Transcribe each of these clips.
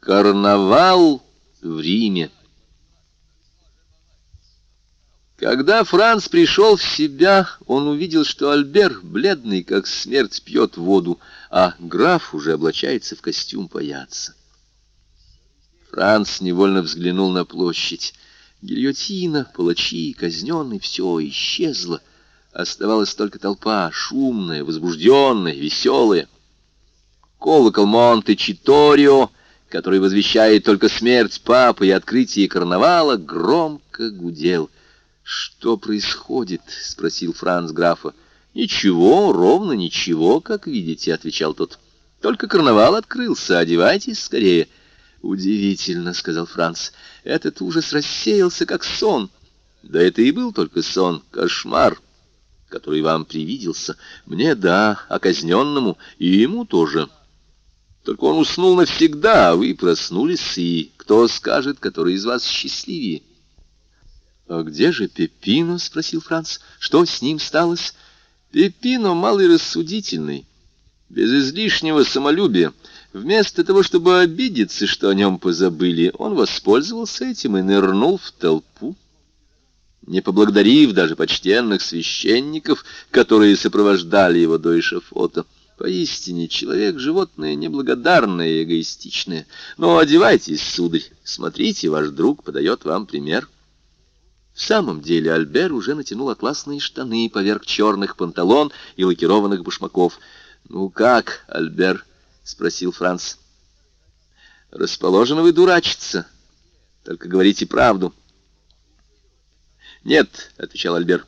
Карнавал в Риме. Когда Франц пришел в себя, он увидел, что Альбер, бледный как смерть, пьет воду, а граф уже облачается в костюм паяца. Франц невольно взглянул на площадь. Гильотина, палачи, казненный — все исчезло. Оставалась только толпа, шумная, возбужденная, веселая. Колокол Монте-Читорио, который возвещает только смерть папы и открытие карнавала, громко гудел — «Что происходит?» — спросил Франц графа. «Ничего, ровно ничего, как видите», — отвечал тот. «Только карнавал открылся, одевайтесь скорее». «Удивительно», — сказал Франц. «Этот ужас рассеялся, как сон». «Да это и был только сон, кошмар, который вам привиделся. Мне — да, а казненному, и ему тоже. Только он уснул навсегда, а вы проснулись, и кто скажет, который из вас счастливее?» «А где же Пепино?» — спросил Франц. «Что с ним сталось?» «Пепино малый рассудительный, без излишнего самолюбия. Вместо того, чтобы обидеться, что о нем позабыли, он воспользовался этим и нырнул в толпу. Не поблагодарив даже почтенных священников, которые сопровождали его до эшафота. Поистине, человек — животное неблагодарное и эгоистичное. Но одевайтесь, сударь, смотрите, ваш друг подает вам пример». В самом деле Альбер уже натянул атласные штаны поверх черных панталон и лакированных башмаков. «Ну как, Альбер?» — спросил Франц. «Расположены вы дурачиться. Только говорите правду». «Нет», — отвечал Альбер.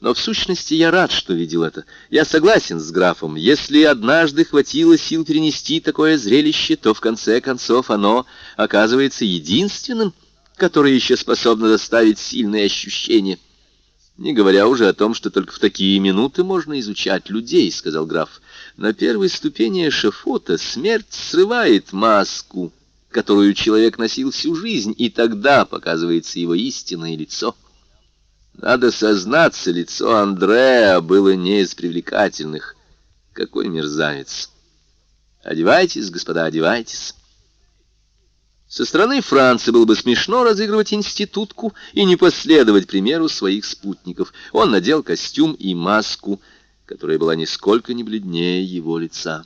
«Но в сущности я рад, что видел это. Я согласен с графом. Если однажды хватило сил перенести такое зрелище, то в конце концов оно оказывается единственным» которое еще способно доставить сильные ощущения. Не говоря уже о том, что только в такие минуты можно изучать людей, сказал граф. На первой ступени эшафота смерть срывает маску, которую человек носил всю жизнь, и тогда показывается его истинное лицо. Надо сознаться, лицо Андреа было не из привлекательных. Какой мерзавец! Одевайтесь, господа, одевайтесь. Со стороны Франции было бы смешно разыгрывать институтку и не последовать примеру своих спутников. Он надел костюм и маску, которая была нисколько не бледнее его лица.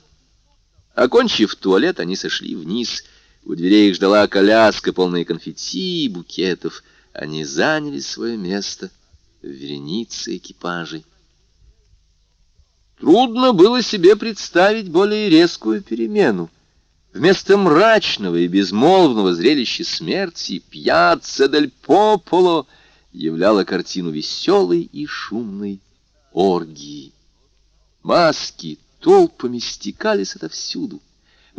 Окончив туалет, они сошли вниз. У дверей их ждала коляска, полная конфетти и букетов. Они заняли свое место в веренице экипажей. Трудно было себе представить более резкую перемену. Вместо мрачного и безмолвного зрелища смерти пьяцца дель Пополо являла картину веселой и шумной оргии. Маски толпами стекались отовсюду,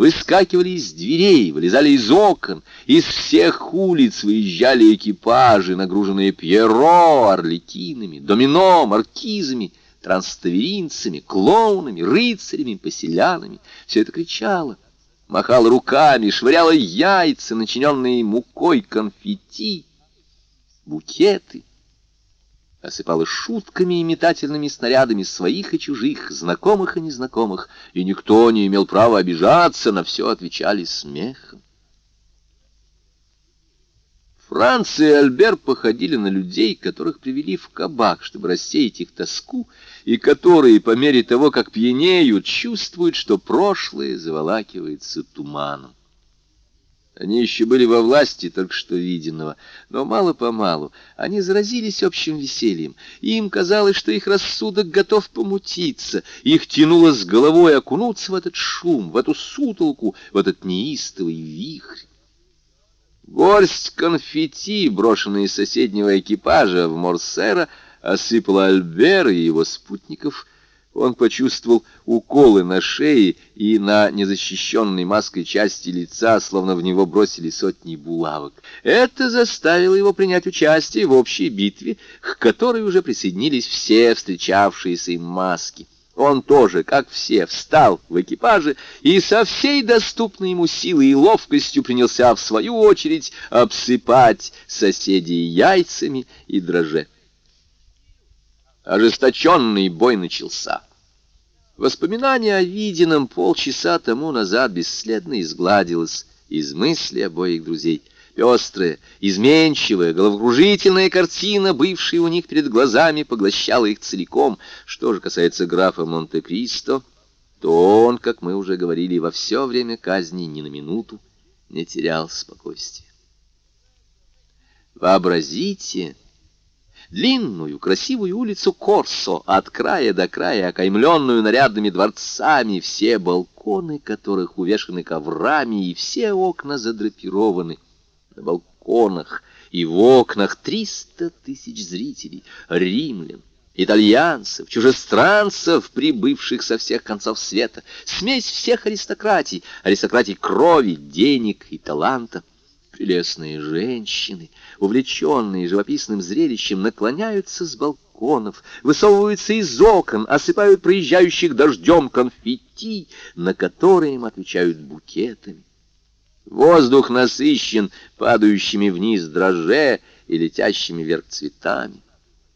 выскакивали из дверей, вылезали из окон, из всех улиц выезжали экипажи, нагруженные пьеро, орликинами, домино, маркизами, транставеринцами, клоунами, рыцарями, поселянами. Все это кричало — махала руками, швыряла яйца, начиненные мукой конфетти, букеты, осыпала шутками и метательными снарядами своих и чужих, знакомых и незнакомых, и никто не имел права обижаться, на все отвечали смехом. Франц и Альбер походили на людей, которых привели в кабак, чтобы рассеять их тоску, и которые, по мере того, как пьянеют, чувствуют, что прошлое заволакивается туманом. Они еще были во власти только что виденного, но мало-помалу они заразились общим весельем, и им казалось, что их рассудок готов помутиться, их тянуло с головой окунуться в этот шум, в эту сутолку, в этот неистовый вихрь. Горсть конфетти, брошенные из соседнего экипажа в Морсера, осыпала Альбера и его спутников. Он почувствовал уколы на шее и на незащищенной маской части лица, словно в него бросили сотни булавок. Это заставило его принять участие в общей битве, к которой уже присоединились все встречавшиеся им маски. Он тоже, как все, встал в экипаже и со всей доступной ему силой и ловкостью принялся, в свою очередь, обсыпать соседей яйцами и дроже. Ожесточенный бой начался. Воспоминание о виденном полчаса тому назад бесследно изгладилось, из мысли обоих друзей. Пестрая, изменчивая, головокружительная картина, бывшая у них перед глазами, поглощала их целиком. Что же касается графа Монте-Кристо, то он, как мы уже говорили, во все время казни ни на минуту не терял спокойствия. Вообразите длинную красивую улицу Корсо, от края до края, окаймленную нарядными дворцами, все балконы которых увешаны коврами, и все окна задрапированы. На балконах и в окнах триста тысяч зрителей, римлян, итальянцев, чужестранцев, прибывших со всех концов света, смесь всех аристократий, аристократий крови, денег и таланта. Прелестные женщины, увлеченные живописным зрелищем, наклоняются с балконов, высовываются из окон, осыпают проезжающих дождем конфетти, на которые им отвечают букетами. Воздух насыщен падающими вниз дрожже и летящими вверх цветами.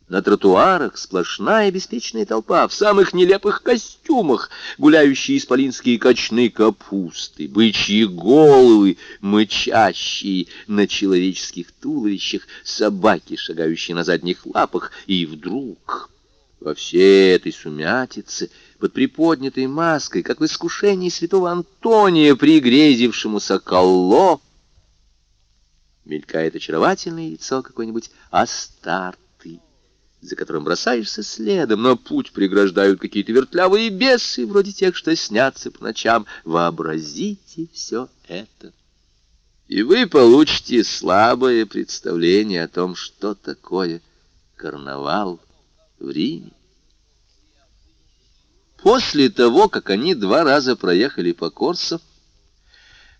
На тротуарах сплошная беспечная толпа в самых нелепых костюмах, гуляющие исполинские кочны капусты, бычьи головы, мычащие на человеческих туловищах, собаки, шагающие на задних лапах, и вдруг во всей этой сумятице, под приподнятой маской, как в искушении святого Антония, пригрезившемуся колло, мелькает очаровательное лицо какой-нибудь Астарт за которым бросаешься следом, но путь преграждают какие-то вертлявые бесы, вроде тех, что снятся по ночам. Вообразите все это. И вы получите слабое представление о том, что такое карнавал в Риме. После того, как они два раза проехали по Корсо,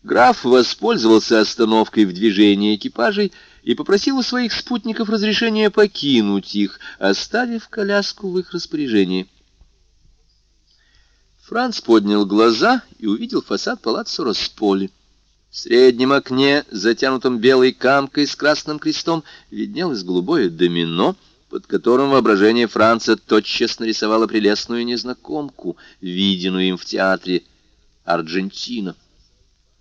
граф воспользовался остановкой в движении экипажей и попросил у своих спутников разрешения покинуть их, оставив коляску в их распоряжении. Франц поднял глаза и увидел фасад палаццо Росполи. В среднем окне, затянутом белой камкой с красным крестом, виднелось голубое домино, под которым воображение Франца тотчас нарисовало прелестную незнакомку, виденную им в театре Аргентина.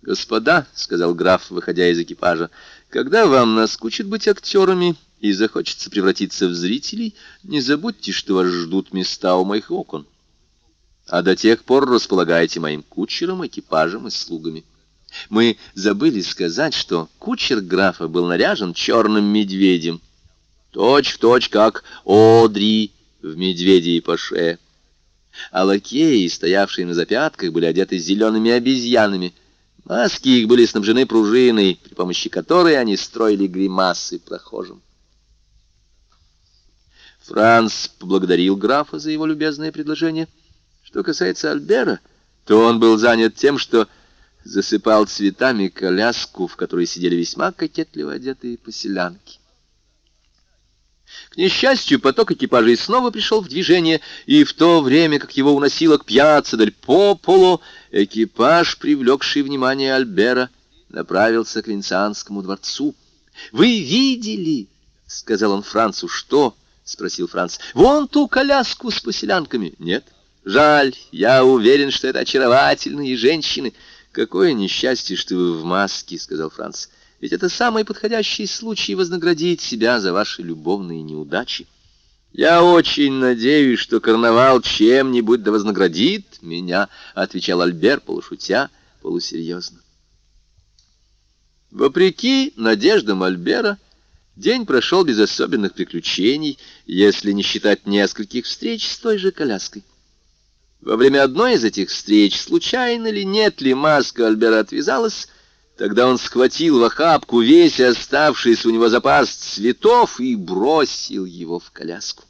«Господа», — сказал граф, выходя из экипажа, — «когда вам наскучит быть актерами и захочется превратиться в зрителей, не забудьте, что вас ждут места у моих окон. А до тех пор располагайте моим кучером, экипажем и слугами». Мы забыли сказать, что кучер графа был наряжен черным медведем, точь в точь, как Одри в «Медведе и Паше». А лакеи, стоявшие на запятках, были одеты зелеными обезьянами — Маски их были снабжены пружиной, при помощи которой они строили гримасы прохожим. Франц поблагодарил графа за его любезное предложение. Что касается Альбера, то он был занят тем, что засыпал цветами коляску, в которой сидели весьма кокетливо одетые поселянки. К несчастью, поток экипажей снова пришел в движение, и в то время, как его уносило к пьяцца дель Пополо, экипаж, привлекший внимание Альбера, направился к Венецианскому дворцу. «Вы видели?» — сказал он Францу. «Что?» — спросил Франц. «Вон ту коляску с поселянками». «Нет». «Жаль, я уверен, что это очаровательные женщины». «Какое несчастье, что вы в маске», — сказал Франц. Ведь это самый подходящий случай вознаградить себя за ваши любовные неудачи. «Я очень надеюсь, что карнавал чем-нибудь да вознаградит меня», — отвечал Альбер, полушутя, полусерьезно. Вопреки надеждам Альбера, день прошел без особенных приключений, если не считать нескольких встреч с той же коляской. Во время одной из этих встреч, случайно ли, нет ли, маска Альбера отвязалась, Тогда он схватил в охапку весь оставшийся у него запас цветов и бросил его в коляску.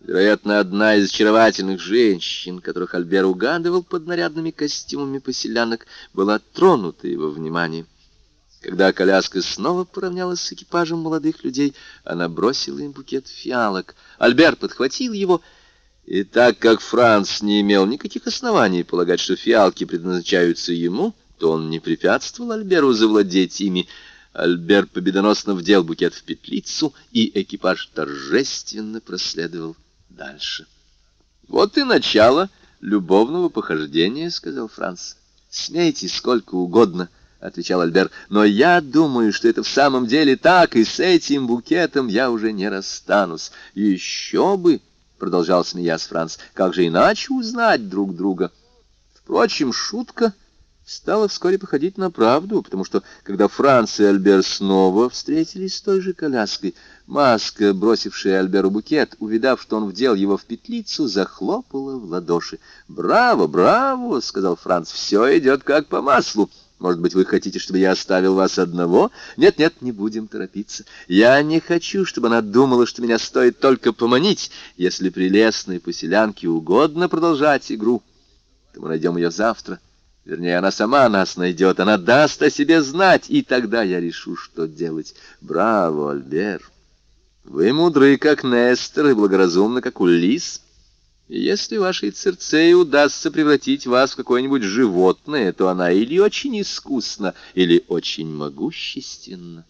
Вероятно, одна из очаровательных женщин, которых Альбер угадывал под нарядными костюмами поселянок, была тронута его вниманием. Когда коляска снова поравнялась с экипажем молодых людей, она бросила им букет фиалок. Альбер подхватил его, и так как Франц не имел никаких оснований полагать, что фиалки предназначаются ему, — то он не препятствовал Альберу завладеть ими. Альбер победоносно вдел букет в петлицу, и экипаж торжественно проследовал дальше. «Вот и начало любовного похождения», — сказал Франц. Смейте сколько угодно, — отвечал Альбер, — но я думаю, что это в самом деле так, и с этим букетом я уже не расстанусь. Еще бы, — продолжал смеясь Франц, — как же иначе узнать друг друга? Впрочем, шутка стала вскоре походить на правду, потому что, когда Франц и Альбер снова встретились с той же коляской, Маска, бросившая Альберу букет, увидав, что он вдел его в петлицу, захлопала в ладоши. «Браво, браво!» — сказал Франц. «Все идет как по маслу. Может быть, вы хотите, чтобы я оставил вас одного? Нет-нет, не будем торопиться. Я не хочу, чтобы она думала, что меня стоит только поманить. Если прелестной поселянке угодно продолжать игру, то мы найдем ее завтра». Вернее, она сама нас найдет, она даст о себе знать, и тогда я решу, что делать. Браво, Альбер! Вы мудры, как Нестор, и благоразумны, как Улис. И если вашей Церцее удастся превратить вас в какое-нибудь животное, то она или очень искусна, или очень могущественна.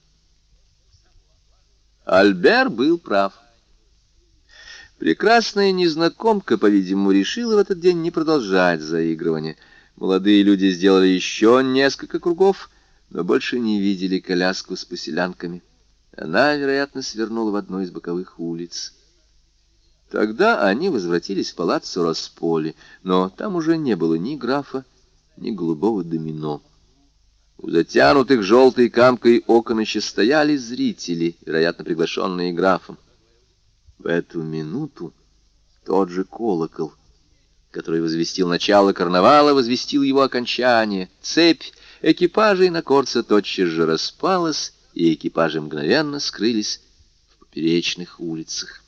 Альбер был прав. Прекрасная незнакомка, по-видимому, решила в этот день не продолжать заигрывание — Молодые люди сделали еще несколько кругов, но больше не видели коляску с поселянками. Она, вероятно, свернула в одну из боковых улиц. Тогда они возвратились в палаццо Росполи, но там уже не было ни графа, ни голубого домино. У затянутых желтой камкой окон еще стояли зрители, вероятно, приглашенные графом. В эту минуту тот же колокол который возвестил начало карнавала, возвестил его окончание. Цепь экипажей на Корце тотчас же распалась, и экипажи мгновенно скрылись в поперечных улицах.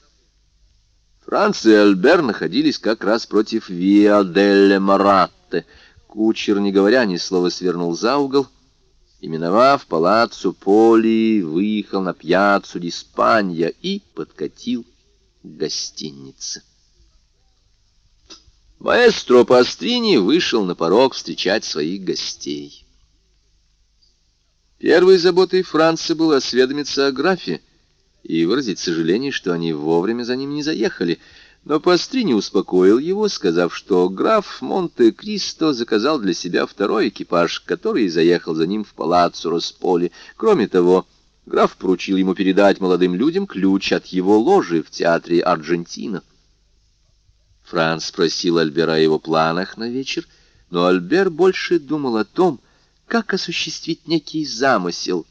Франц и Альбер находились как раз против Виа делле Маратте. Кучер, не говоря ни слова, свернул за угол, и, миновав палаццо Поли, выехал на пьяцу Диспанья и подкатил к гостинице. Маэстро Пастрини вышел на порог встречать своих гостей. Первой заботой Франции было осведомиться о графе и выразить сожаление, что они вовремя за ним не заехали, но Пастрини успокоил его, сказав, что граф Монте-Кристо заказал для себя второй экипаж, который заехал за ним в палаццо Росполи. Кроме того, граф поручил ему передать молодым людям ключ от его ложи в театре Аргентина. Франц спросил Альбера о его планах на вечер, но Альбер больше думал о том, как осуществить некий замысел,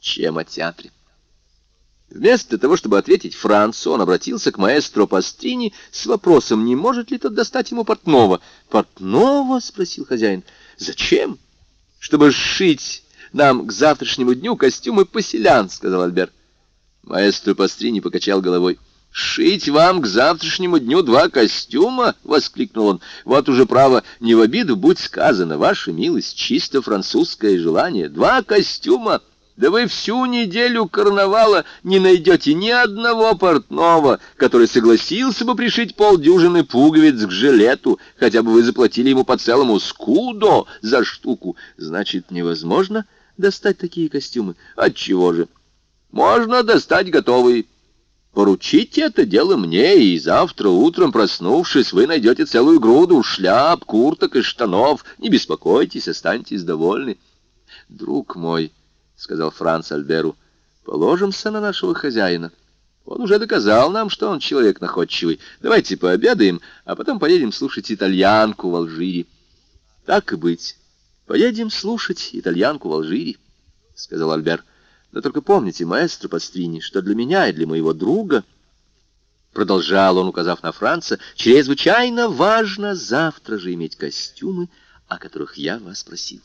чем о театре. Вместо того, чтобы ответить Францу, он обратился к маэстро Пастрини с вопросом, не может ли тот достать ему портного. «Портного?» — спросил хозяин. «Зачем?» «Чтобы сшить нам к завтрашнему дню костюмы поселян», — сказал Альбер. Маэстро Пастрини покачал головой. «Шить вам к завтрашнему дню два костюма?» — воскликнул он. «Вот уже право, не в обиду, будь сказано, ваша милость, чисто французское желание. Два костюма! Да вы всю неделю карнавала не найдете ни одного портного, который согласился бы пришить полдюжины пуговиц к жилету, хотя бы вы заплатили ему по целому скудо за штуку. Значит, невозможно достать такие костюмы? Отчего же? Можно достать готовые». Поручите это дело мне, и завтра утром, проснувшись, вы найдете целую груду шляп, курток и штанов. Не беспокойтесь, останьтесь довольны. — Друг мой, — сказал Франц Альберу, — положимся на нашего хозяина. Он уже доказал нам, что он человек находчивый. Давайте пообедаем, а потом поедем слушать итальянку в Алжире. — Так и быть. Поедем слушать итальянку в Алжире, — сказал Альбер. — но только помните, маэстро Пастрини, что для меня и для моего друга, продолжал он, указав на Франца, чрезвычайно важно завтра же иметь костюмы, о которых я вас просил.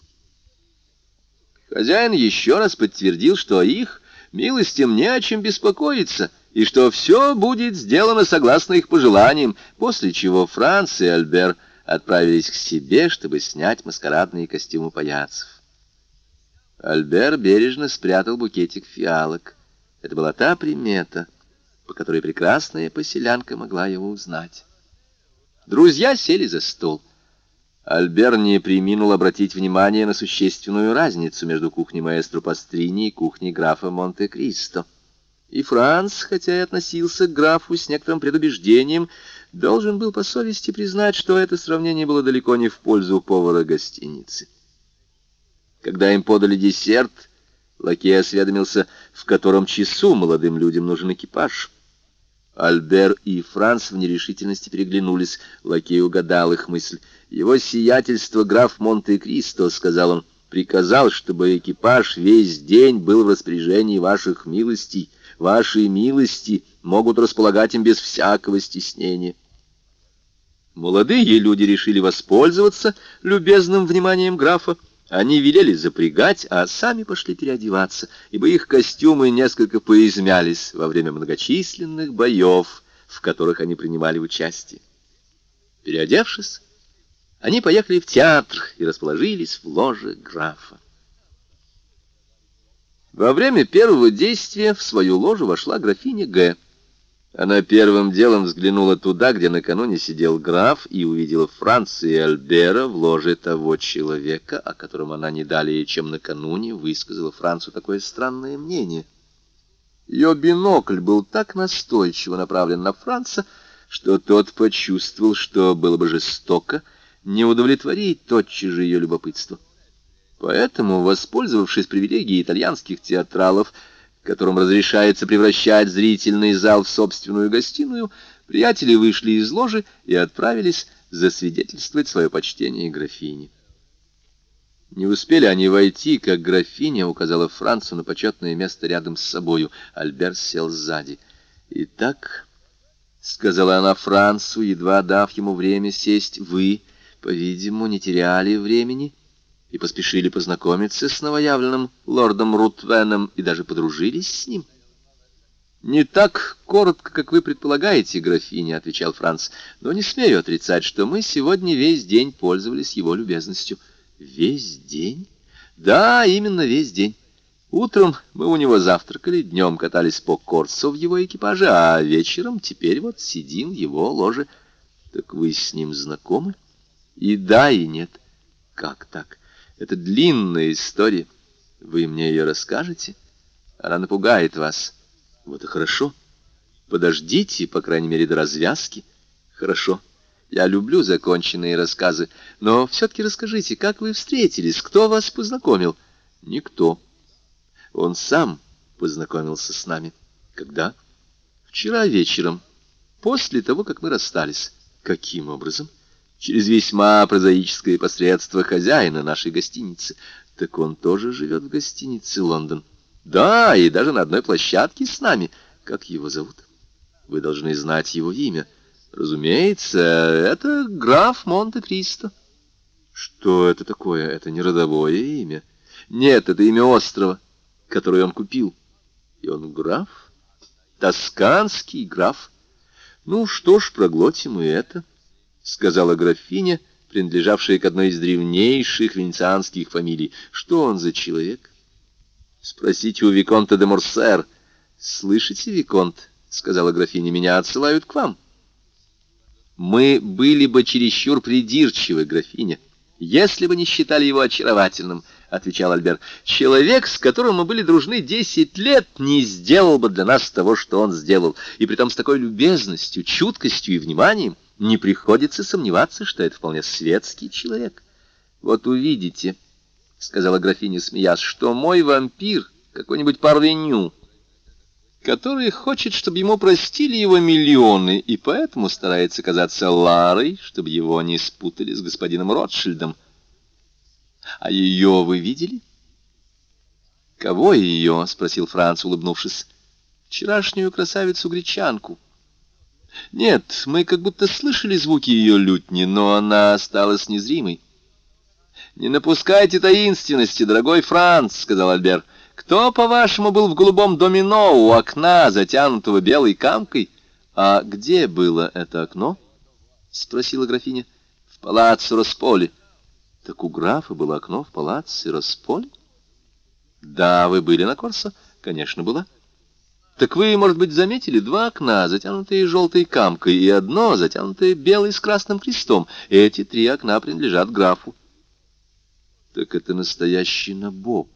Хозяин еще раз подтвердил, что их милостям не о чем беспокоиться, и что все будет сделано согласно их пожеланиям, после чего Франц и Альбер отправились к себе, чтобы снять маскарадные костюмы паяцев. Альбер бережно спрятал букетик фиалок. Это была та примета, по которой прекрасная поселянка могла его узнать. Друзья сели за стол. Альбер не приминул обратить внимание на существенную разницу между кухней маэстро Пастрини и кухней графа Монте-Кристо. И Франц, хотя и относился к графу с некоторым предубеждением, должен был по совести признать, что это сравнение было далеко не в пользу повара гостиницы. Когда им подали десерт, лакей осведомился, в котором часу молодым людям нужен экипаж. Альбер и Франц в нерешительности переглянулись. Лакей угадал их мысль. «Его сиятельство граф Монте-Кристо», — сказал он, — «приказал, чтобы экипаж весь день был в распоряжении ваших милостей. Ваши милости могут располагать им без всякого стеснения». Молодые люди решили воспользоваться любезным вниманием графа. Они велели запрягать, а сами пошли переодеваться, ибо их костюмы несколько поизмялись во время многочисленных боев, в которых они принимали участие. Переодевшись, они поехали в театр и расположились в ложе графа. Во время первого действия в свою ложу вошла графиня Г. Она первым делом взглянула туда, где накануне сидел граф, и увидела Франца и Альбера в ложе того человека, о котором она не далее, чем накануне, высказала Францу такое странное мнение. Ее бинокль был так настойчиво направлен на Франца, что тот почувствовал, что было бы жестоко не удовлетворить тотчас же ее любопытство. Поэтому, воспользовавшись привилегией итальянских театралов, которым разрешается превращать зрительный зал в собственную гостиную, приятели вышли из ложи и отправились засвидетельствовать свое почтение графине. Не успели они войти, как графиня указала Францу на почетное место рядом с собою. Альберт сел сзади. «Итак», — сказала она Францу, едва дав ему время сесть, — «вы, по-видимому, не теряли времени» и поспешили познакомиться с новоявленным лордом Рутвеном и даже подружились с ним. «Не так коротко, как вы предполагаете, графиня», — отвечал Франц, «но не смею отрицать, что мы сегодня весь день пользовались его любезностью». «Весь день?» «Да, именно весь день. Утром мы у него завтракали, днем катались по Корсу в его экипаже, а вечером теперь вот сидим в его ложе. Так вы с ним знакомы?» «И да, и нет». «Как так?» Это длинная история. Вы мне ее расскажете? Она напугает вас. Вот и хорошо. Подождите, по крайней мере, до развязки. Хорошо. Я люблю законченные рассказы. Но все-таки расскажите, как вы встретились? Кто вас познакомил? Никто. Он сам познакомился с нами. Когда? Вчера вечером. После того, как мы расстались. Каким образом? — через весьма прозаическое посредство хозяина нашей гостиницы. Так он тоже живет в гостинице «Лондон». Да, и даже на одной площадке с нами. Как его зовут? Вы должны знать его имя. Разумеется, это граф Монте-Кристо. Что это такое? Это не родовое имя. Нет, это имя острова, которое он купил. И он граф? Тосканский граф. Ну что ж, проглотим и это. — сказала графиня, принадлежавшая к одной из древнейших венецианских фамилий. «Что он за человек?» «Спросите у Виконта де Морсер». «Слышите, Виконт?» — сказала графиня. «Меня отсылают к вам». «Мы были бы чересчур придирчивы, графиня, если бы не считали его очаровательным», — отвечал Альбер. «Человек, с которым мы были дружны десять лет, не сделал бы для нас того, что он сделал, и притом с такой любезностью, чуткостью и вниманием не приходится сомневаться, что это вполне светский человек. Вот увидите, — сказала графиня, смеясь, — что мой вампир какой-нибудь парвеню, который хочет, чтобы ему простили его миллионы, и поэтому старается казаться Ларой, чтобы его не спутали с господином Ротшильдом. А ее вы видели? Кого ее? — спросил Франц, улыбнувшись. Вчерашнюю красавицу-гречанку. Нет, мы как будто слышали звуки ее лютни, но она осталась незримой. «Не напускайте таинственности, дорогой Франц», — сказал Альбер. «Кто, по-вашему, был в голубом домино у окна, затянутого белой камкой?» «А где было это окно?» — спросила графиня. «В палаццо Росполи». «Так у графа было окно в палаццо Росполи?» «Да, вы были на Корсо?» «Конечно, была». Так вы, может быть, заметили два окна, затянутые желтой камкой, и одно, затянутое белой с красным крестом. Эти три окна принадлежат графу. Так это настоящий набоб.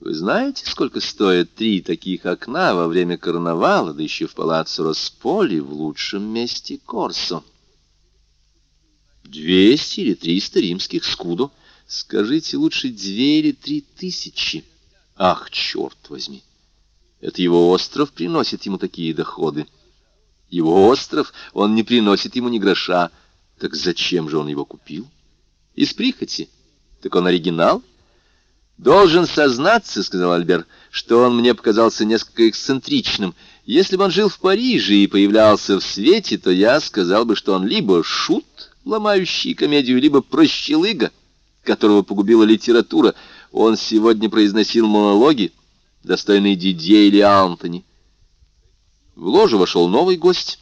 Вы знаете, сколько стоят три таких окна во время карнавала, да еще в палаццо Росполи в лучшем месте Корсо? Двести или триста римских скудо. Скажите лучше две или три тысячи. Ах, черт возьми! Это его остров приносит ему такие доходы. Его остров, он не приносит ему ни гроша. Так зачем же он его купил? Из прихоти. Так он оригинал? «Должен сознаться, — сказал Альбер, — что он мне показался несколько эксцентричным. Если бы он жил в Париже и появлялся в свете, то я сказал бы, что он либо шут, ломающий комедию, либо прощелыга, которого погубила литература. Он сегодня произносил монологи, достойные Дидье или Антони. В ложу вошел новый гость,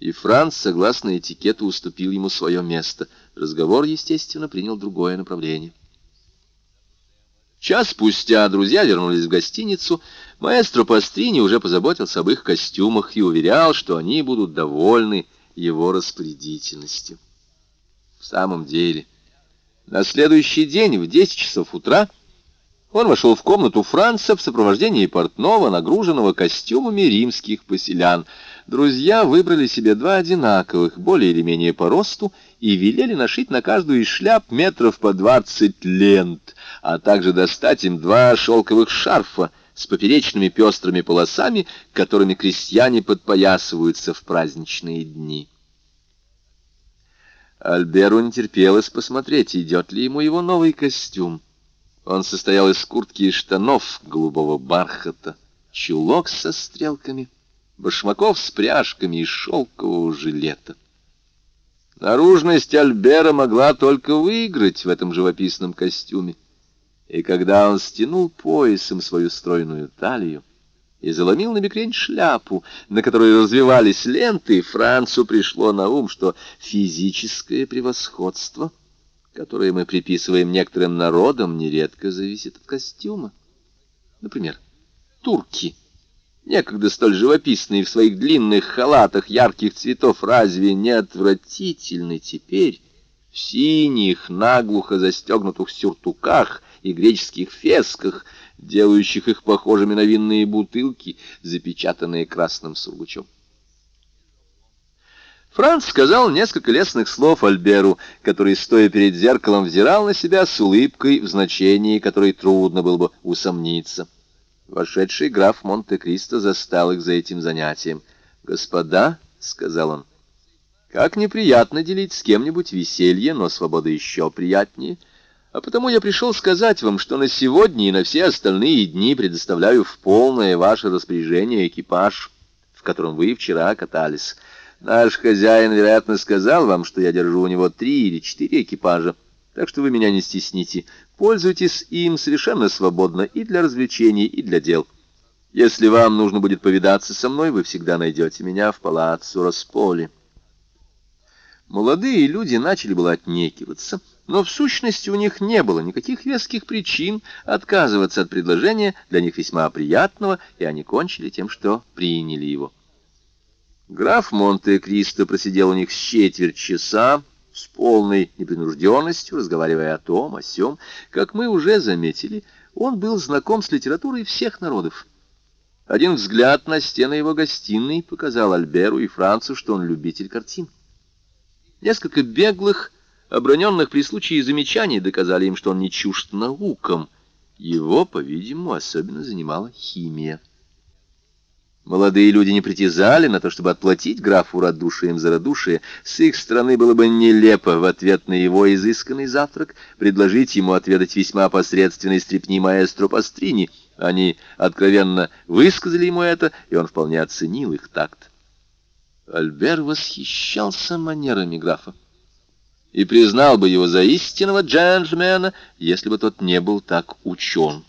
и Франц, согласно этикету, уступил ему свое место. Разговор, естественно, принял другое направление. Час спустя друзья вернулись в гостиницу. Маэстро Пастрини уже позаботился об их костюмах и уверял, что они будут довольны его распорядительностью. В самом деле, на следующий день в 10 часов утра он вошел в комнату Франца в сопровождении портного, нагруженного костюмами римских поселян. Друзья выбрали себе два одинаковых, более или менее по росту, и велели нашить на каждую из шляп метров по двадцать лент, а также достать им два шелковых шарфа с поперечными пестрыми полосами, которыми крестьяне подпоясываются в праздничные дни. Альберу не терпелось посмотреть, идет ли ему его новый костюм. Он состоял из куртки и штанов голубого бархата, чулок со стрелками, башмаков с пряжками и шелкового жилета. Наружность Альбера могла только выиграть в этом живописном костюме. И когда он стянул поясом свою стройную талию и заломил на бекрень шляпу, на которой развивались ленты, Францу пришло на ум, что физическое превосходство — которые мы приписываем некоторым народам, нередко зависит от костюма. Например, турки, некогда столь живописные в своих длинных халатах ярких цветов, разве не отвратительны теперь в синих, наглухо застегнутых сюртуках и греческих фесках, делающих их похожими на винные бутылки, запечатанные красным сургучом? Франц сказал несколько лестных слов Альберу, который, стоя перед зеркалом, взирал на себя с улыбкой, в значении которой трудно было бы усомниться. Вошедший граф Монте-Кристо застал их за этим занятием. «Господа», — сказал он, — «как неприятно делить с кем-нибудь веселье, но свобода еще приятнее. А потому я пришел сказать вам, что на сегодня и на все остальные дни предоставляю в полное ваше распоряжение экипаж, в котором вы вчера катались». Наш хозяин, вероятно, сказал вам, что я держу у него три или четыре экипажа, так что вы меня не стесните. Пользуйтесь им совершенно свободно и для развлечений, и для дел. Если вам нужно будет повидаться со мной, вы всегда найдете меня в палаццо Росполи. Молодые люди начали было отнекиваться, но в сущности у них не было никаких веских причин отказываться от предложения, для них весьма приятного, и они кончили тем, что приняли его. Граф Монте-Кристо просидел у них с четверть часа, с полной непринужденностью, разговаривая о том, о сём. Как мы уже заметили, он был знаком с литературой всех народов. Один взгляд на стены его гостиной показал Альберу и Францу, что он любитель картин. Несколько беглых, оброненных при случае замечаний доказали им, что он не чужд наукам. Его, по-видимому, особенно занимала химия. Молодые люди не притязали на то, чтобы отплатить графу радушием за радушие. С их стороны было бы нелепо в ответ на его изысканный завтрак предложить ему отведать весьма посредственной стрепни маэстро Пастрини. Они откровенно высказали ему это, и он вполне оценил их такт. Альбер восхищался манерами графа и признал бы его за истинного джентльмена, если бы тот не был так учен.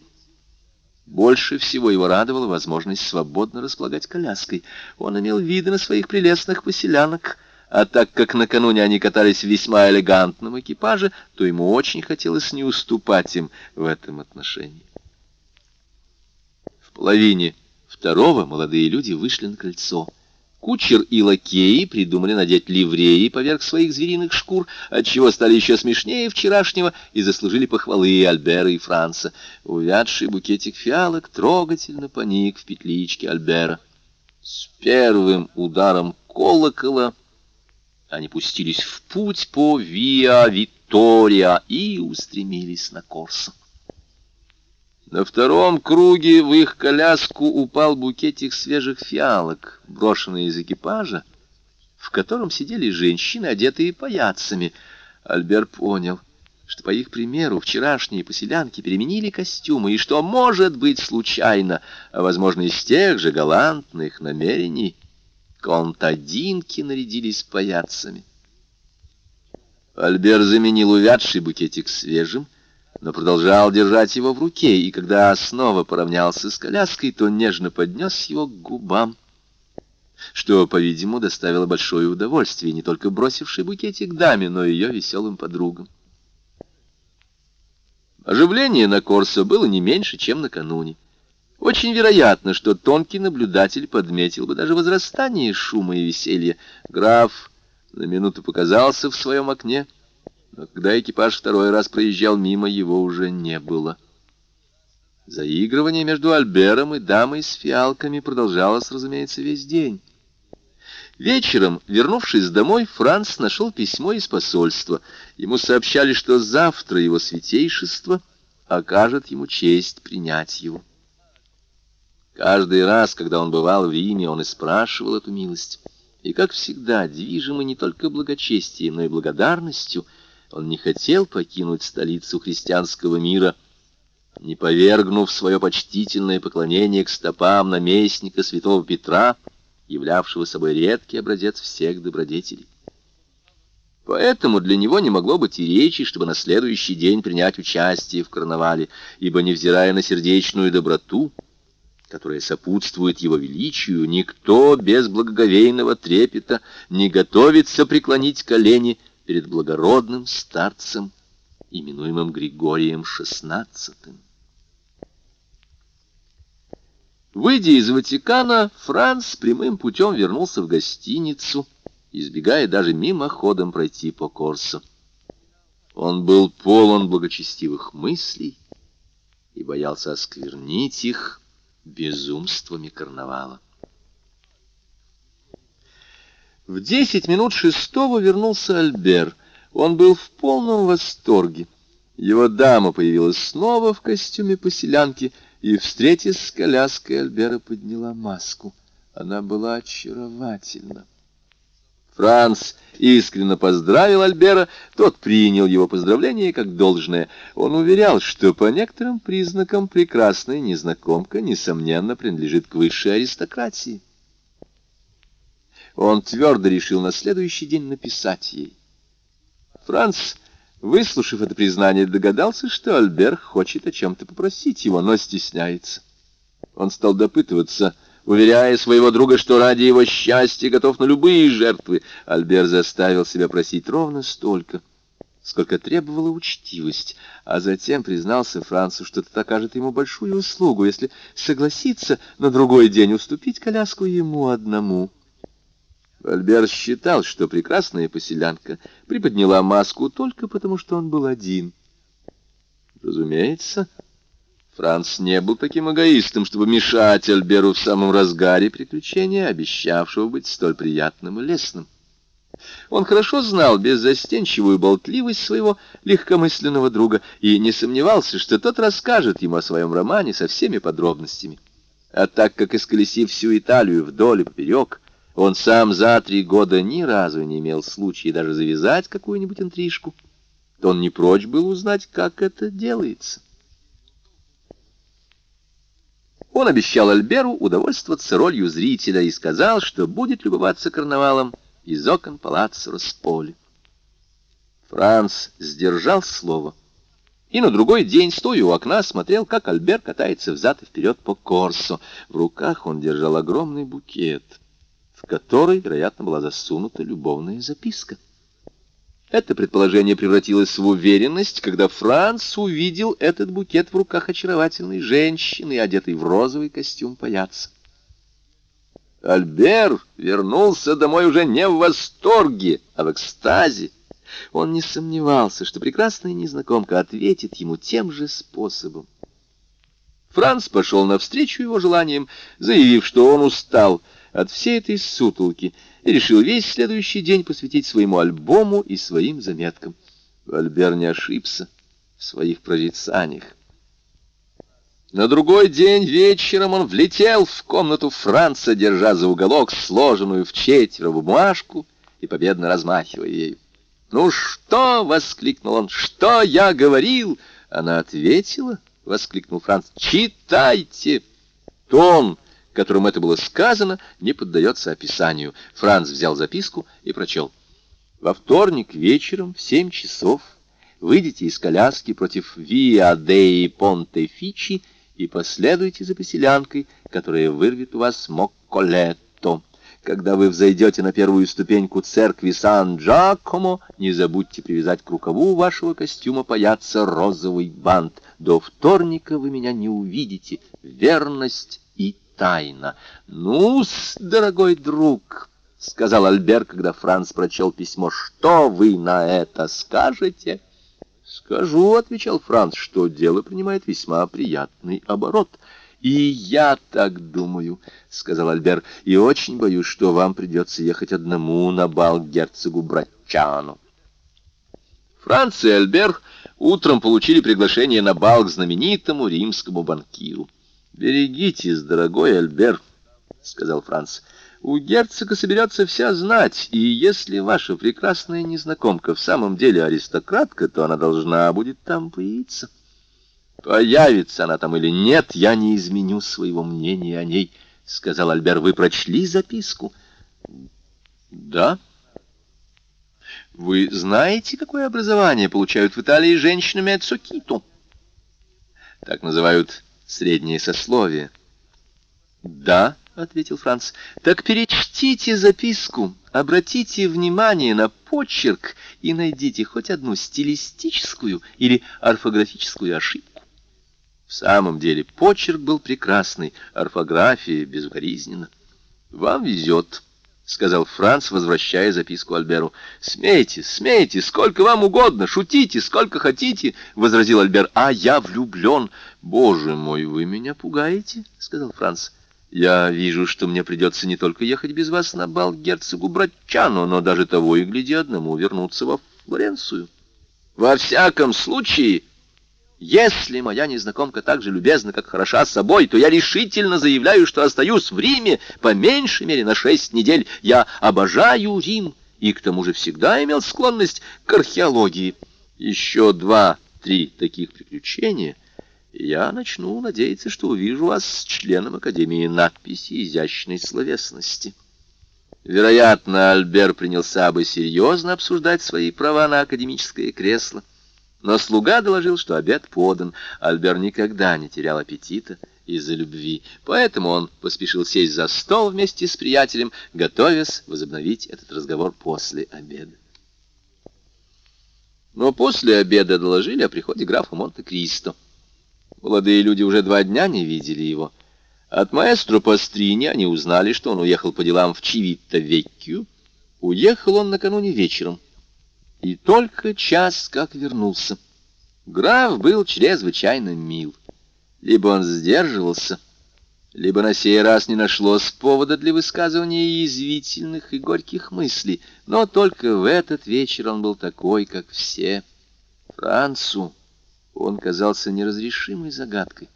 Больше всего его радовала возможность свободно располагать коляской. Он имел виды на своих прелестных поселянок, а так как накануне они катались в весьма элегантном экипаже, то ему очень хотелось не уступать им в этом отношении. В половине второго молодые люди вышли на кольцо. Кучер и лакеи придумали надеть ливреи поверх своих звериных шкур, отчего стали еще смешнее вчерашнего и заслужили похвалы Альбера и Франца. Увядший букетик фиалок трогательно поник в петличке Альбера. С первым ударом колокола они пустились в путь по Виа Виттория и устремились на Корсо. На втором круге в их коляску упал букетик свежих фиалок, брошенный из экипажа, в котором сидели женщины, одетые паяцами. Альбер понял, что по их примеру вчерашние поселянки переменили костюмы, и что, может быть, случайно, а, возможно, из тех же галантных намерений, контадинки нарядились паяцами. Альбер заменил увядший букетик свежим, но продолжал держать его в руке, и когда снова поравнялся с коляской, то нежно поднес его к губам, что, по-видимому, доставило большое удовольствие не только бросившей букетик даме, но и ее веселым подругам. Оживление на Корсо было не меньше, чем накануне. Очень вероятно, что тонкий наблюдатель подметил бы даже возрастание шума и веселья. Граф на минуту показался в своем окне — но когда экипаж второй раз проезжал мимо, его уже не было. Заигрывание между Альбером и дамой с фиалками продолжалось, разумеется, весь день. Вечером, вернувшись домой, Франц нашел письмо из посольства. Ему сообщали, что завтра его святейшество окажет ему честь принять его. Каждый раз, когда он бывал в Риме, он и спрашивал эту милость. И, как всегда, движимый не только благочестием, но и благодарностью — он не хотел покинуть столицу христианского мира, не повергнув свое почтительное поклонение к стопам наместника святого Петра, являвшего собой редкий образец всех добродетелей. Поэтому для него не могло быть и речи, чтобы на следующий день принять участие в карнавале, ибо, невзирая на сердечную доброту, которая сопутствует его величию, никто без благоговейного трепета не готовится преклонить колени перед благородным старцем, именуемым Григорием XVI. Выйдя из Ватикана, Франц прямым путем вернулся в гостиницу, избегая даже мимоходом пройти по Корсо. Он был полон благочестивых мыслей и боялся осквернить их безумствами карнавала. В десять минут шестого вернулся Альбер. Он был в полном восторге. Его дама появилась снова в костюме поселянки, и, встретясь с коляской, Альбера подняла маску. Она была очаровательна. Франц искренне поздравил Альбера, тот принял его поздравление как должное. Он уверял, что по некоторым признакам прекрасная незнакомка, несомненно, принадлежит к высшей аристократии. Он твердо решил на следующий день написать ей. Франц, выслушав это признание, догадался, что Альбер хочет о чем-то попросить его, но стесняется. Он стал допытываться, уверяя своего друга, что ради его счастья готов на любые жертвы. Альбер заставил себя просить ровно столько, сколько требовала учтивость, а затем признался Францу, что тот окажет ему большую услугу, если согласится на другой день уступить коляску ему одному. Альбер считал, что прекрасная поселянка приподняла маску только потому, что он был один. Разумеется, Франц не был таким эгоистом, чтобы мешать Альберу в самом разгаре приключения, обещавшего быть столь приятным и лестным. Он хорошо знал беззастенчивую болтливость своего легкомысленного друга и не сомневался, что тот расскажет ему о своем романе со всеми подробностями. А так как, исколесив всю Италию вдоль и поперек, он сам за три года ни разу не имел случая даже завязать какую-нибудь интрижку. То он не прочь был узнать, как это делается. Он обещал Альберу удовольствоваться ролью зрителя и сказал, что будет любоваться карнавалом из окон палаццо Росполи. Франц сдержал слово. И на другой день, стоя у окна, смотрел, как Альбер катается взад и вперед по Корсо. В руках он держал огромный букет — которой, вероятно, была засунута любовная записка. Это предположение превратилось в уверенность, когда Франц увидел этот букет в руках очаровательной женщины, одетой в розовый костюм паяца. Альбер вернулся домой уже не в восторге, а в экстазе. Он не сомневался, что прекрасная незнакомка ответит ему тем же способом. Франц пошел навстречу его желаниям, заявив, что он устал от всей этой сутолки и решил весь следующий день посвятить своему альбому и своим заметкам. Альбер не ошибся в своих прорицаниях. На другой день вечером он влетел в комнату Франца, держа за уголок сложенную в четверо бумажку и победно размахивая ею. «Ну что?» — воскликнул он. «Что я говорил?» Она ответила, — воскликнул Франц. «Читайте!» Тон, которым это было сказано, не поддается описанию. Франц взял записку и прочел. «Во вторник вечером в семь часов выйдите из коляски против Виа Деи Понте Фичи и последуйте за поселянкой, которая вырвет у вас Мокколетто. Когда вы взойдете на первую ступеньку церкви Сан-Джакомо, не забудьте привязать к рукаву вашего костюма паяться розовый бант. До вторника вы меня не увидите. Верность и тайна. ну дорогой друг, — сказал Альбер, когда Франц прочел письмо, — что вы на это скажете? — «Скажу», — отвечал Франц, — «что дело принимает весьма приятный оборот». «И я так думаю», — сказал Альбер, — «и очень боюсь, что вам придется ехать одному на бал герцогу Братчану». Франц и Альбер утром получили приглашение на бал к знаменитому римскому банкиру. «Берегитесь, дорогой Альбер», — сказал Франц, — у герцога соберется вся знать, и если ваша прекрасная незнакомка в самом деле аристократка, то она должна будет там появиться. Появится она там или нет, я не изменю своего мнения о ней, — сказал Альбер. Вы прочли записку? Да. Вы знаете, какое образование получают в Италии женщины Мецокито? Так называют среднее сословие. Да, — ответил Франц. — Так перечтите записку, обратите внимание на почерк и найдите хоть одну стилистическую или орфографическую ошибку. В самом деле почерк был прекрасный, орфография безукоризненна. — Вам везет, — сказал Франц, возвращая записку Альберу. — Смейте, смейте, сколько вам угодно, шутите, сколько хотите, — возразил Альбер. — А я влюблен. — Боже мой, вы меня пугаете, — сказал Франц. — я вижу, что мне придется не только ехать без вас на бал герцогу Братчану, но даже того и гляди одному вернуться во Флоренцию. Во всяком случае, если моя незнакомка так же любезна, как хороша собой, то я решительно заявляю, что остаюсь в Риме по меньшей мере на шесть недель. Я обожаю Рим и к тому же всегда имел склонность к археологии. Еще два-три таких приключения — я начну надеяться, что увижу вас с членом Академии надписи изящной словесности. Вероятно, Альбер принялся бы серьезно обсуждать свои права на академическое кресло, но слуга доложил, что обед подан. Альбер никогда не терял аппетита из-за любви, поэтому он поспешил сесть за стол вместе с приятелем, готовясь возобновить этот разговор после обеда. Но после обеда доложили о приходе графа Монте-Кристо. Молодые люди уже два дня не видели его. От маэстро Пастрини они узнали, что он уехал по делам в Чивитто-Веккию. Уехал он накануне вечером. И только час как вернулся. Граф был чрезвычайно мил. Либо он сдерживался, либо на сей раз не нашлось повода для высказывания язвительных и горьких мыслей, но только в этот вечер он был такой, как все. Францу он казался неразрешимой загадкой.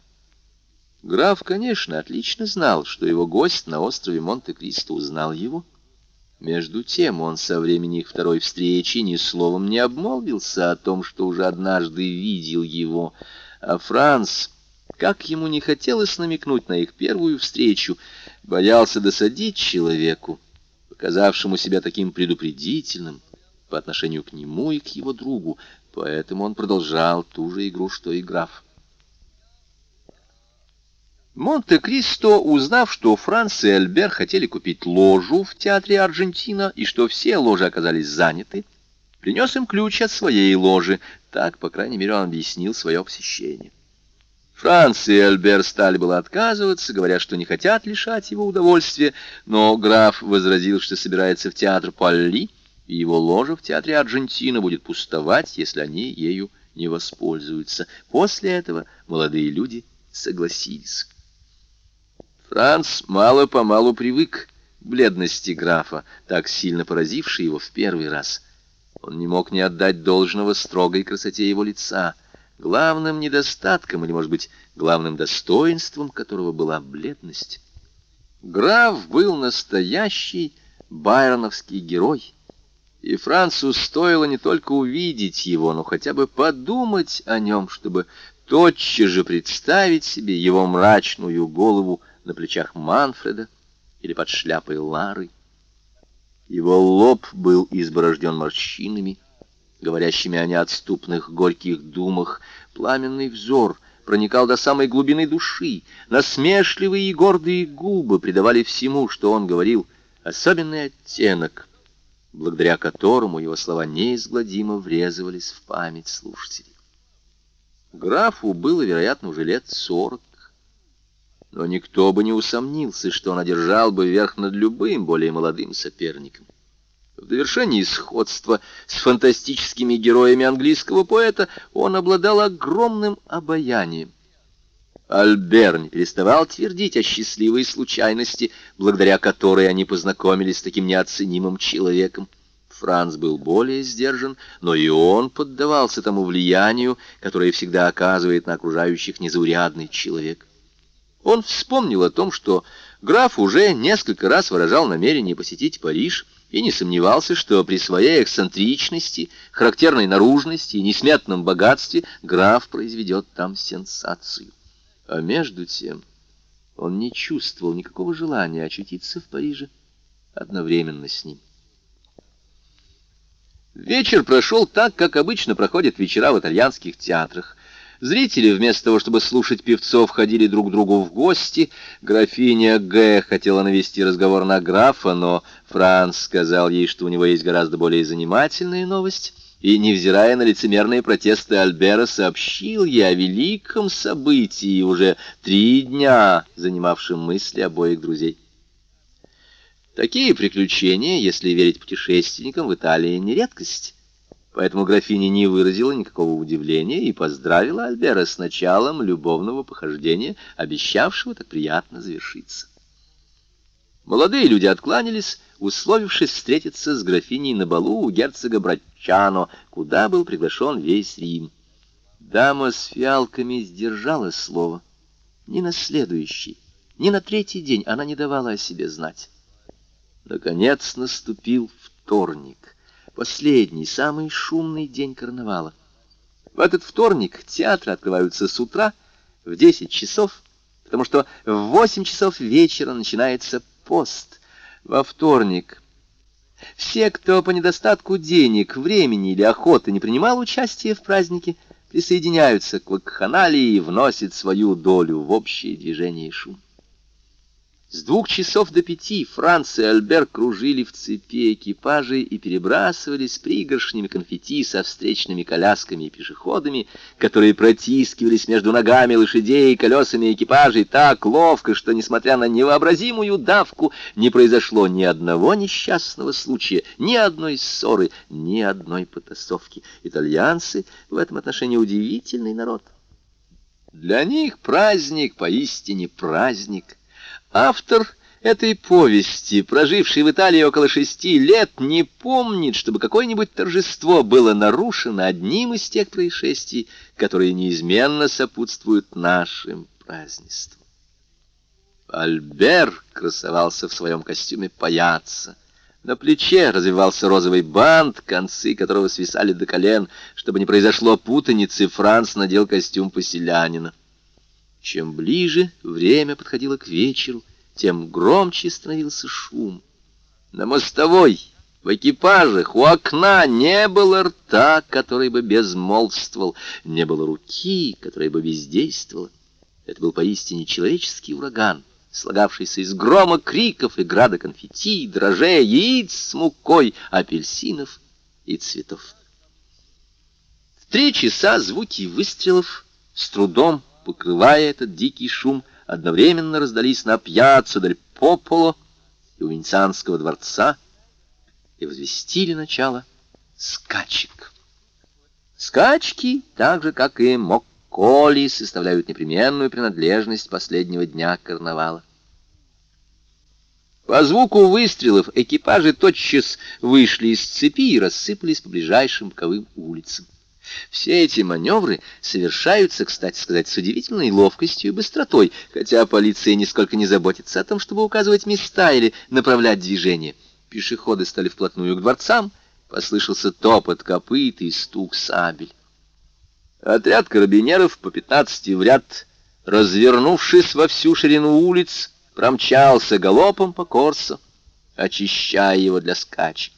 Граф, конечно, отлично знал, что его гость на острове Монте-Кристо узнал его. Между тем он со времени их второй встречи ни словом не обмолвился о том, что уже однажды видел его. А Франц, как ему не хотелось намекнуть на их первую встречу, боялся досадить человеку, показавшему себя таким предупредительным по отношению к нему и к его другу, Поэтому он продолжал ту же игру, что и граф. Монте-Кристо, узнав, что Франц и Альбер хотели купить ложу в театре Аргентина и что все ложи оказались заняты, принес им ключ от своей ложи. Так, по крайней мере, он объяснил свое посещение. Франц и Альбер стали было отказываться, говоря, что не хотят лишать его удовольствия, но граф возразил, что собирается в театр Палли, и его ложа в театре Аргентина будет пустовать, если они ею не воспользуются. После этого молодые люди согласились. Франц мало-помалу привык к бледности графа, так сильно поразившей его в первый раз. Он не мог не отдать должного строгой красоте его лица, главным недостатком или, может быть, главным достоинством которого была бледность. Граф был настоящий байроновский герой, и Францу стоило не только увидеть его, но хотя бы подумать о нем, чтобы тотчас же представить себе его мрачную голову на плечах Манфреда или под шляпой Лары. Его лоб был изборожден морщинами, говорящими о неотступных горьких думах, пламенный взор проникал до самой глубины души, насмешливые и гордые губы придавали всему, что он говорил, особенный оттенок, благодаря которому его слова неизгладимо врезывались в память слушателей. Графу было, вероятно, уже лет сорок, но никто бы не усомнился, что он одержал бы верх над любым более молодым соперником. В довершении сходства с фантастическими героями английского поэта он обладал огромным обаянием. Альбер не переставал твердить о счастливой случайности, благодаря которой они познакомились с таким неоценимым человеком. Франц был более сдержан, но и он поддавался тому влиянию, которое всегда оказывает на окружающих незаурядный человек. Он вспомнил о том, что граф уже несколько раз выражал намерение посетить Париж, и не сомневался, что при своей эксцентричности, характерной наружности и несметном богатстве граф произведет там сенсацию. А между тем он не чувствовал никакого желания очутиться в Париже одновременно с ним. Вечер прошел так, как обычно проходят вечера в итальянских театрах. Зрители, вместо того, чтобы слушать певцов, ходили друг к другу в гости. Графиня Г. хотела навести разговор на графа, но Франц сказал ей, что у него есть гораздо более занимательная новость, и, невзирая на лицемерные протесты Альбера, сообщил ей о великом событии, уже три дня занимавшем мысли обоих друзей. Такие приключения, если верить путешественникам, в Италии не редкость. Поэтому графиня не выразила никакого удивления и поздравила Альбера с началом любовного похождения, обещавшего так приятно завершиться. Молодые люди откланялись, условившись встретиться с графиней на балу у герцога Братчано, куда был приглашен весь Рим. Дама с фиалками сдержала слово. Ни на следующий, ни на третий день она не давала о себе знать. Наконец наступил вторник последний, самый шумный день карнавала. В этот вторник театры открываются с утра в 10 часов, потому что в 8 часов вечера начинается пост. Во вторник все, кто по недостатку денег, времени или охоты не принимал участия в празднике, присоединяются к вакханалии и вносят свою долю в общее движение и шум. С двух часов до пяти Франц и Альбер кружили в цепи экипажей и перебрасывались пригоршнями конфетти со встречными колясками и пешеходами, которые протискивались между ногами лошадей и колесами экипажей так ловко, что, несмотря на невообразимую давку, не произошло ни одного несчастного случая, ни одной ссоры, ни одной потасовки. Итальянцы в этом отношении удивительный народ. Для них праздник поистине праздник — Автор этой повести, проживший в Италии около шести лет, не помнит, чтобы какое-нибудь торжество было нарушено одним из тех происшествий, которые неизменно сопутствуют нашим празднествам. Альбер красовался в своем костюме паяца. На плече развивался розовый бант, концы которого свисали до колен. Чтобы не произошло путаницы, Франц надел костюм поселянина. Чем ближе время подходило к вечеру, тем громче становился шум. На мостовой, в экипажах, у окна не было рта, который бы безмолвствовал, не было руки, которая бы бездействовала. Это был поистине человеческий ураган, слагавшийся из грома криков и града конфетти, дрожжей, яиц с мукой, апельсинов и цветов. В три часа звуки выстрелов с трудом покрывая этот дикий шум, одновременно раздались на пьяццо дель Пополо и у Венецианского дворца и возвестили начало скачек. Скачки, так же, как и мокколи, составляют непременную принадлежность последнего дня карнавала. По звуку выстрелов экипажи тотчас вышли из цепи и рассыпались по ближайшим боковым улицам. Все эти маневры совершаются, кстати сказать, с удивительной ловкостью и быстротой, хотя полиция нисколько не заботится о том, чтобы указывать места или направлять движение. Пешеходы стали вплотную к дворцам, послышался топот копыт и стук сабель. Отряд карабинеров по пятнадцати в ряд, развернувшись во всю ширину улиц, промчался галопом по Корсо, очищая его для скачек.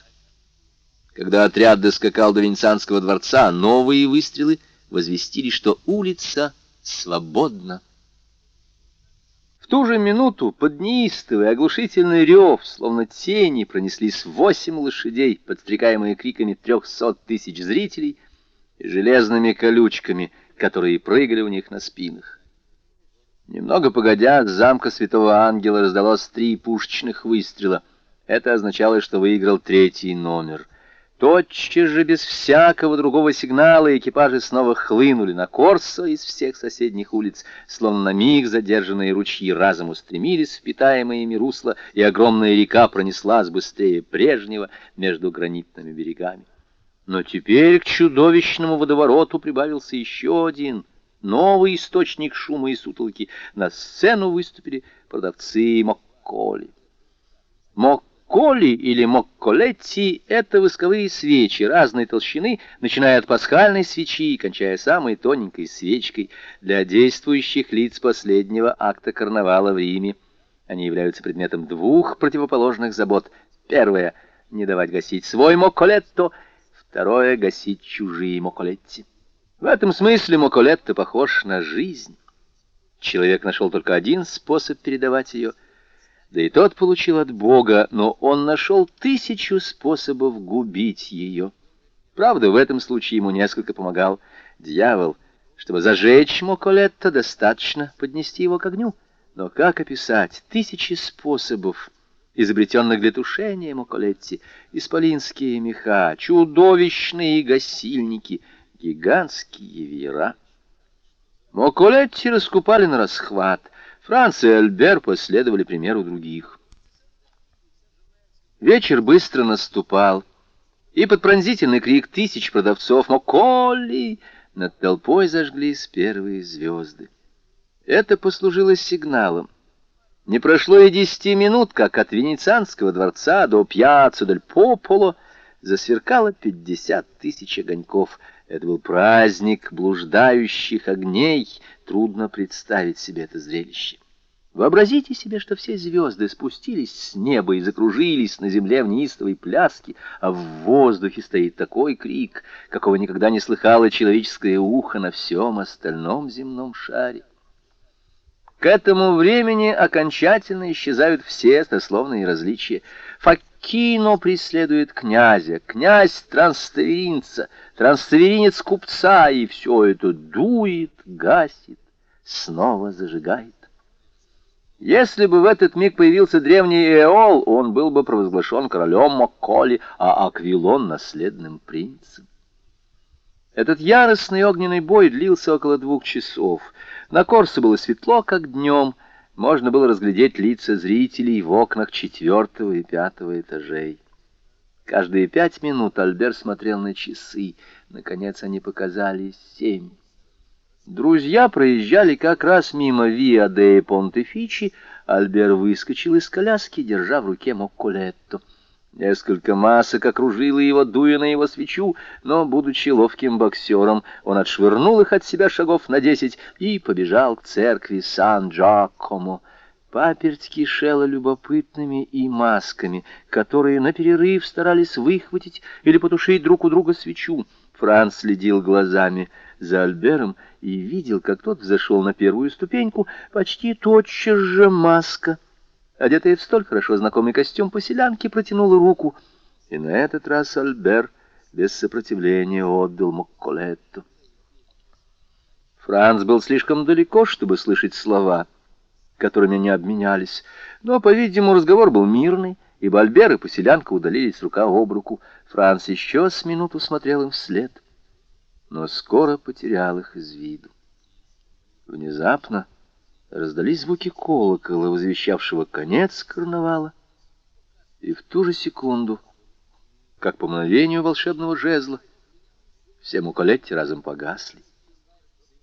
Когда отряд доскакал до Венецианского дворца, новые выстрелы возвестили, что улица свободна. В ту же минуту под неистовый оглушительный рев, словно тени, пронеслись восемь лошадей, подстрекаемые криками трехсот тысяч зрителей и железными колючками, которые прыгали у них на спинах. Немного погодя, с замка Святого Ангела раздалось три пушечных выстрела. Это означало, что выиграл третий номер. Тотчас же, без всякого другого сигнала, экипажи снова хлынули на Корсо из всех соседних улиц, словно на миг задержанные ручьи разом устремились в питаемые ими русла, и огромная река пронеслась быстрее прежнего между гранитными берегами. Но теперь к чудовищному водовороту прибавился еще один — новый источник шума и сутолки. На сцену выступили продавцы мокколи. Мокколи или мокколетти — это восковые свечи разной толщины, начиная от пасхальной свечи и кончая самой тоненькой свечкой для действующих лиц последнего акта карнавала в Риме. Они являются предметом двух противоположных забот. Первое — не давать гасить свой мокколетто, второе — гасить чужие мокколетти. В этом смысле Моколетто похож на жизнь. Человек нашел только один способ передавать ее, да и тот получил от Бога, но он нашел тысячу способов губить ее. Правда, в этом случае ему несколько помогал дьявол. Чтобы зажечь Моколетто, достаточно поднести его к огню. Но как описать тысячи способов, изобретенных для тушения Моколетти, исполинские меха, чудовищные гасильники — гигантские веера. Моколетти раскупали на расхват. Франц и Альбер последовали примеру других. Вечер быстро наступал, и под пронзительный крик тысяч продавцов «Моколли!» над толпой зажглись первые звезды. Это послужило сигналом. Не прошло и десяти минут, как от Венецианского дворца до Пьяццо дель Пополо засверкало пятьдесят тысяч огоньков — это был праздник блуждающих огней. Трудно представить себе это зрелище. Вообразите себе, что все звезды спустились с неба и закружились на земле в неистовой пляске, а в воздухе стоит такой крик, какого никогда не слыхало человеческое ухо на всем остальном земном шаре. К этому времени окончательно исчезают все сословные различия. Факино преследует князя, князь транставеринца, транставеринец купца, и все это дует, гасит, снова зажигает. Если бы в этот миг появился древний Эол, он был бы провозглашен королем Макколи, а Аквилон — наследным принцем. Этот яростный огненный бой длился около двух часов. На Корсе было светло, как днем — можно было разглядеть лица зрителей в окнах четвертого и пятого этажей. Каждые пять минут Альбер смотрел на часы. Наконец они показали семь. Друзья проезжали как раз мимо Виа де Понтефичи. Альбер выскочил из коляски, держа в руке Мокколетто. Несколько масок окружило его, дуя на его свечу, но, будучи ловким боксером, он отшвырнул их от себя шагов на десять и побежал к церкви Сан-Джакомо. Паперть кишела любопытными и масками, которые на перерыв старались выхватить или потушить друг у друга свечу. Франц следил глазами за Альбером и видел, как тот взошел на первую ступеньку, почти тотчас же маска — одетая в столь хорошо знакомый костюм поселянки, протянула руку, и на этот раз Альбер без сопротивления отдал Мокколетту. Франц был слишком далеко, чтобы слышать слова, которыми они обменялись, но, по-видимому, разговор был мирный, и Альбер и поселянка удалились рука об руку. Франц еще с минуту смотрел им вслед, но скоро потерял их из виду. Внезапно раздались звуки колокола, возвещавшего конец карнавала, и в ту же секунду, как по мгновению волшебного жезла, все муколетти разом погасли,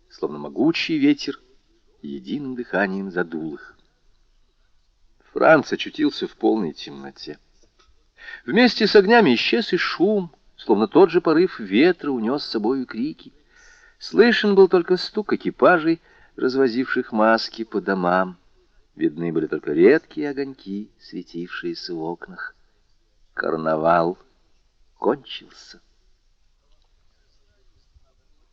словно могучий ветер единым дыханием задул их. Франц очутился в полной темноте. Вместе с огнями исчез и шум, словно тот же порыв ветра унес с собою крики. Слышен был только стук экипажей, развозивших маски по домам. Видны были только редкие огоньки, светившиеся в окнах. Карнавал кончился.